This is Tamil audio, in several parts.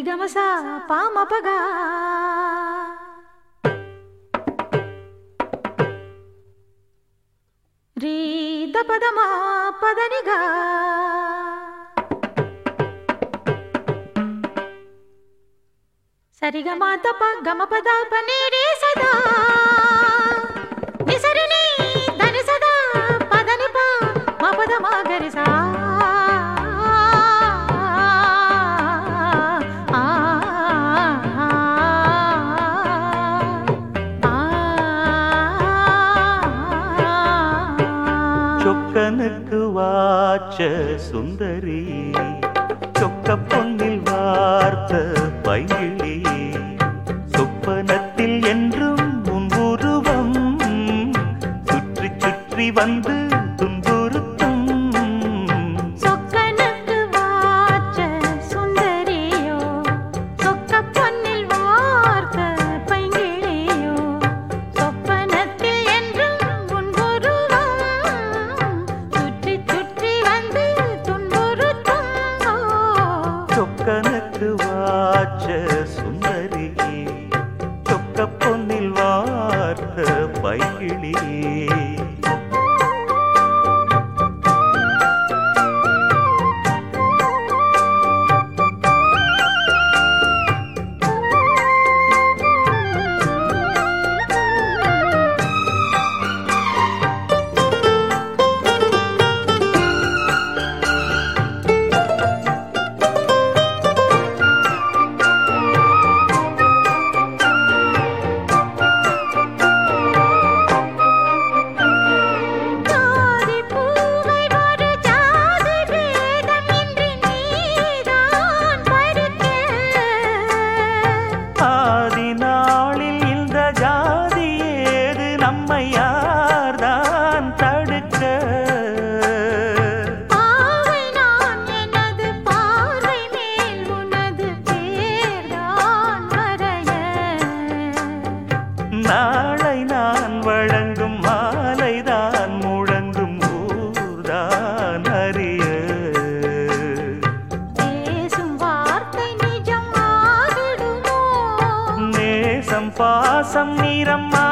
గమసా పామపగా. రీత పదమా పదనిగా. సరిగమా తప గమ పద పనే సదా. கண்ணனுக்கு வாச்ச சுந்தரி சொக்க பொன்னில் வார்த்த பைங்கிழி சொப்பனத்தில் என்றும் உன் உருவம் சுற்றி சுற்றி வந்து நாளை நான் வழங்கும் மாலை தான் முழங்கும் ஊர்தான் அறிய. பேசும் வார்த்தை நிஜம் நேசம் பாசம் நீரம்மா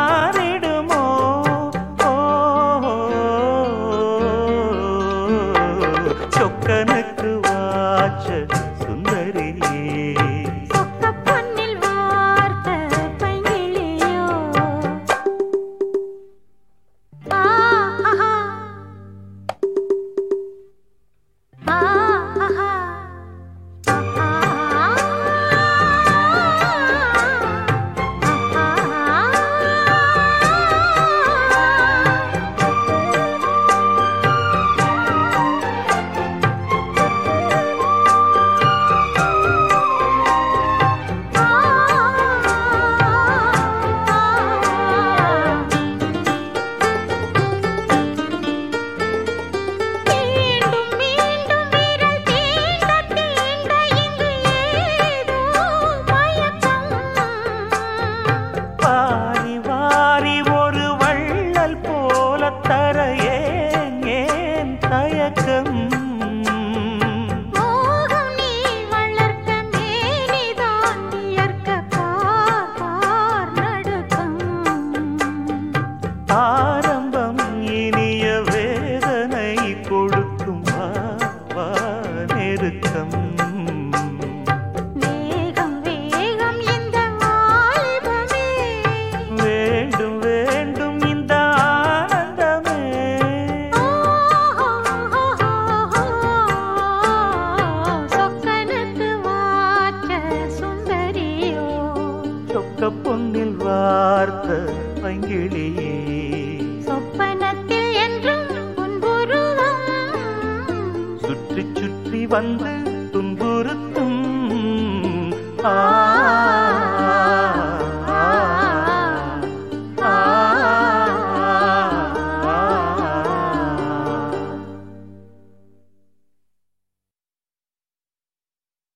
சொக்க பொன்னில் வார்த்த பங்கிழியே. சொப்பனத்தில் என்றும் சுற்றி சுற்றி வந்து துன்புறுத்தும். ஆ